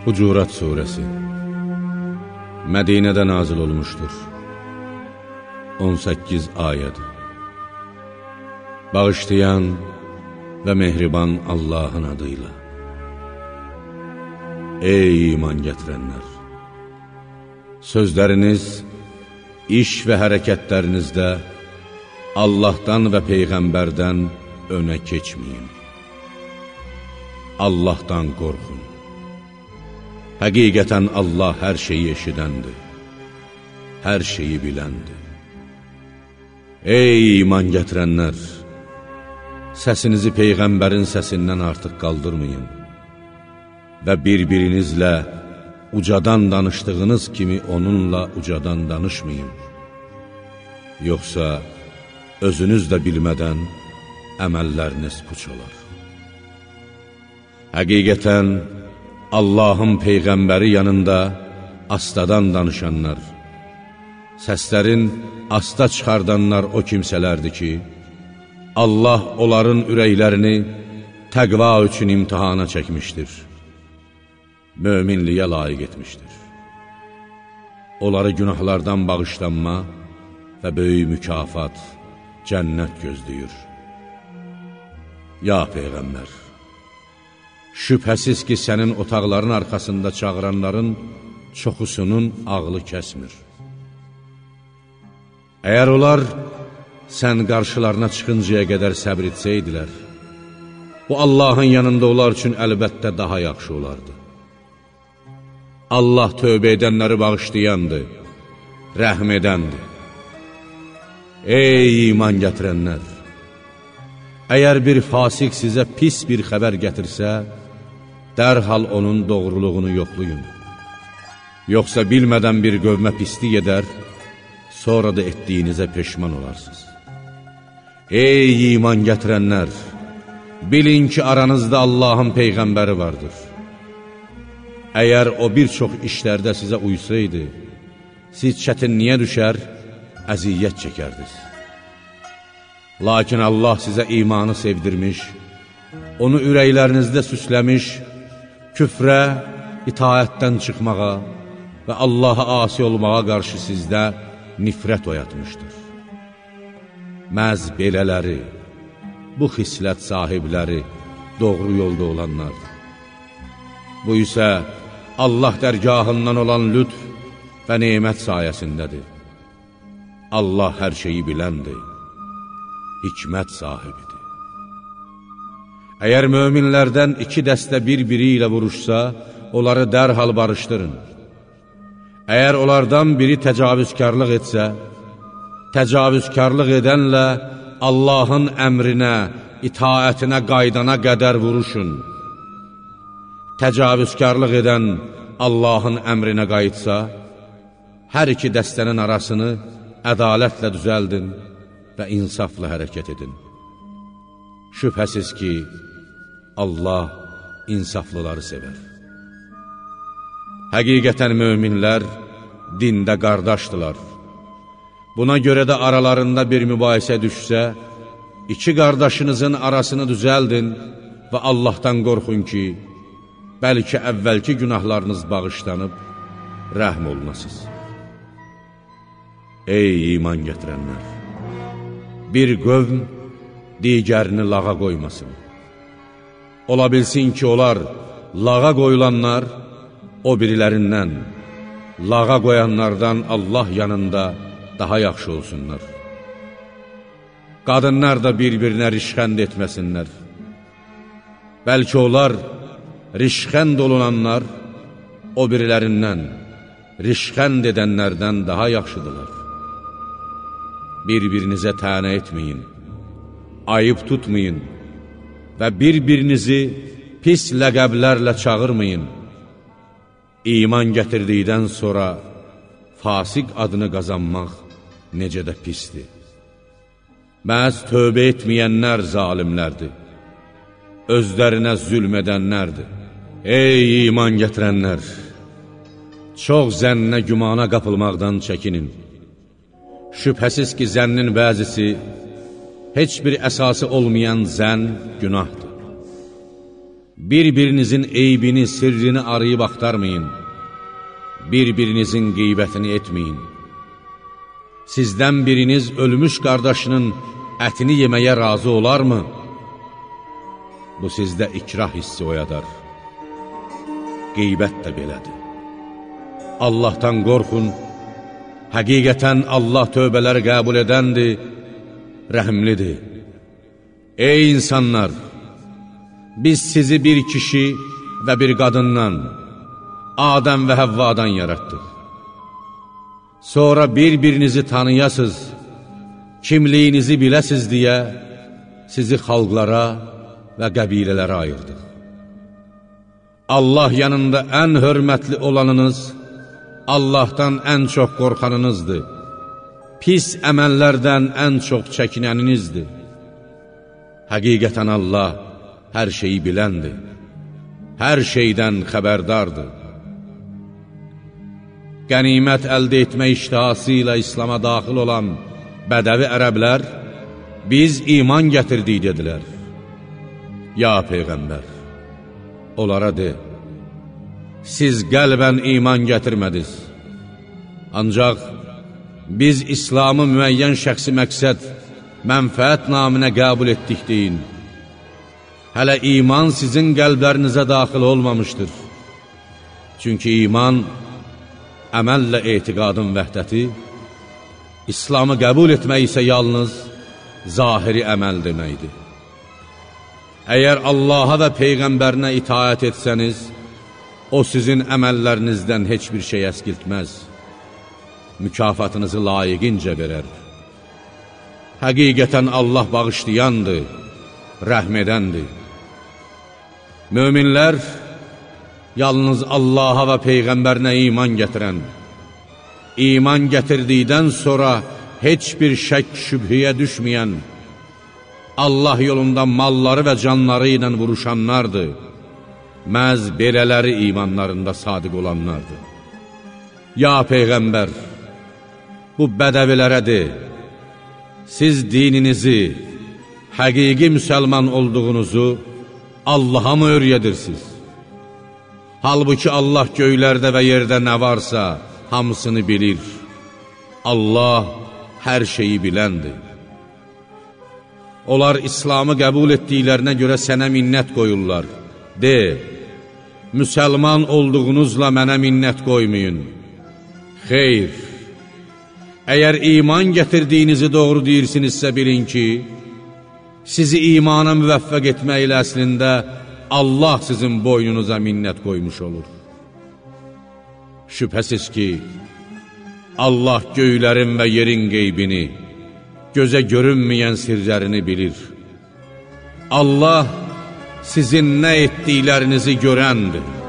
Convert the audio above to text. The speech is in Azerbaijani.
Hucurat Suresi Mədinədə nazil olmuşdur 18 ayədir Bağışlayan və mehriban Allahın adıyla Ey iman gətirənlər! Sözləriniz, iş və hərəkətlərinizdə Allahdan və Peyğəmbərdən önə keçməyin. Allahdan qorxun. Həqiqətən Allah hər şeyi eşidəndir, hər şeyi biləndir. Ey iman gətirənlər! Səsinizi Peyğəmbərin səsindən artıq qaldırmayın və bir-birinizlə ucadan danışdığınız kimi onunla ucadan danışmayın. Yoxsa özünüz də bilmədən əməlləriniz puç olar. Həqiqətən, Allahın Peyğəmbəri yanında astadan danışanlar, səslərin asta çıxardanlar o kimsələrdir ki, Allah onların ürəklərini təqva üçün imtihana çəkmişdir, möminliyə layiq etmişdir. Onları günahlardan bağışlanma və böyük mükafat, cənnət gözləyir. Ya Peyğəmbər! Şübhəsiz ki, sənin otaqların arxasında çağıranların çoxusunun ağlı kəsmir. Əgər onlar sən qarşılarına çıxıncaya qədər səbr etsəydilər, bu Allahın yanında onlar üçün əlbəttə daha yaxşı olardı. Allah tövbə edənləri bağışlayandır, rəhm edəndir. Ey iman gətirənlər! Əgər bir fasik sizə pis bir xəbər gətirsə, dərhal onun doğruluğunu yoxlayın. Yoxsa bilmədən bir qövmə pislik edər, sonra da etdiyinizə peşman olarsınız. Ey iman gətirənlər! Bilin ki, aranızda Allahın Peyğəmbəri vardır. Əgər o bir çox işlərdə sizə uysaydı, siz çətinliyə düşər, əziyyət çəkərdiniz. Lakin Allah sizə imanı sevdirmiş, onu ürəklərinizdə süsləmiş, küfrə, itaətdən çıxmağa və Allaha asi olmağa qarşı sizdə nifrət oyatmışdır. Məz belələri, bu xislət sahibləri doğru yolda olanlardır. Bu isə Allah dərgahından olan lütf və neymət sayəsindədir. Allah hər şeyi biləndir, hikmət sahibidir. Əgər möminlərdən iki dəstə bir-biri ilə vuruşsa, onları dərhal barışdırın. Əgər onlardan biri təcavüzkarlıq etsə, təcavüzkarlıq edənlə Allahın əmrinə, itaətinə qaydana qədər vuruşun. Təcavüzkarlıq edən Allahın əmrinə qayıtsa, hər iki dəstənin arasını ədalətlə düzəldin və insafla hərəkət edin. Şübhəsiz ki, Allah insaflıları sevər. Həqiqətən möminlər dində qardaşdılar. Buna görə də aralarında bir mübahisə düşsə, iki qardaşınızın arasını düzəldin və Allahdan qorxun ki, bəlkə əvvəlki günahlarınız bağışlanıb, rəhm olunasız. Ey iman gətirənlər! Bir qövm digərini lağa qoymasın. Ola bilsin ki, onlar lağa qoyulanlar o birilərindən, lağa qoyanlardan Allah yanında daha yaxşı olsunlar. Qadınlar da bir-birinə rişxənd etməsinlər. Bəlkə onlar rişxənd olunanlar o birilərindən, rişxənd edənlərdən daha yaxşıdırlar. Bir-birinizə tənə etməyin, ayıb tutmayın və bir-birinizi pis ləqəblərlə çağırmayın. İman gətirdikdən sonra fasiq adını qazanmaq necə də pisdir. Məhz tövbə etməyənlər zalimlərdir, özlərinə zülm edənlərdir. Ey iman gətirənlər! Çox zənnə gümana qapılmaqdan çəkinin. Şübhəsiz ki, zənnin bəzisi heç bir əsası olmayan zən günahdır. Bir-birinizin eybini, sirrini arayıb axtarmayın. Bir-birinizin qeybətini etməyin. Sizdən biriniz ölmüş qardaşının ətini yeməyə razı olarmı? Bu sizdə ikrah hissi oyadar. Qeybət də belədir. Allahdan qorxun, həqiqətən Allah tövbələri qəbul edəndir, rəhimlidir. Ey insanlar! Biz sizi bir kişi və bir qadından, Adəm və Həvvadan yaratdıq. Sonra bir-birinizi tanıyasız, kimliyinizi biləsiz deyə sizi xalqlara və qəbilələrə ayırdıq. Allah yanında ən hörmətli olanınız, Allahdan ən çox qorxanınızdır. Pis əməllərdən ən çox çəkinəninizdir. Həqiqətən Allah hər şeyi biləndir, hər şeydən xəbərdardır. Qənimət əldə etmə iştihası ilə İslama daxil olan bədəvi ərəblər, biz iman gətirdik dedilər. Ya Peyğəmbər, onlara de, siz qəlbən iman gətirmədiniz. Ancaq biz İslamı müəyyən şəxsi məqsəd, mənfəət naminə qəbul etdik deyin. Hələ iman sizin qəlblərinizə daxil olmamışdır. Çünki iman, əməllə etiqadın vəhdəti, İslamı qəbul etmək isə yalnız zahiri əməl deməkdir. Əgər Allaha və Peyğəmbərinə itaət etsəniz, o sizin əməllərinizdən heç bir şey əskiltməz, mükafatınızı layiqincə verər. Həqiqətən Allah bağışlayandır, rəhm edəndir. Möminlər yalnız Allaha və Peyğəmbərinə iman gətirən, iman gətirdikdən sonra heç bir şək şübhəyə düşməyən, Allah yolunda malları və canları ilə vuruşanlardır. Məz belələri imanlarında sadiq olanlardır. Ya Peyğəmbər, bu bədəvilərə de, siz dininizi, həqiqi müsəlman olduğunuzu Allaha mı öyrədirsiniz? Halbuki Allah göylərdə və yerdə nə varsa, hamısını bilir. Allah hər şeyi biləndir. Onlar İslamı qəbul etdiklərinə görə sənə minnət qoyurlar. De, müsəlman olduğunuzla mənə minnət qoymayın. Xeyr, əgər iman gətirdiyinizi doğru deyirsinizsə bilin ki, sizi imana müvəffəq etməklə əslində Allah sizin boynunuza minnət qoymuş olur. Şübhəsiz ki, Allah göylərin və yerin qeybini, gözə görünməyən sirlərini bilir. Allah sizin nə etdiklərinizi görəndir.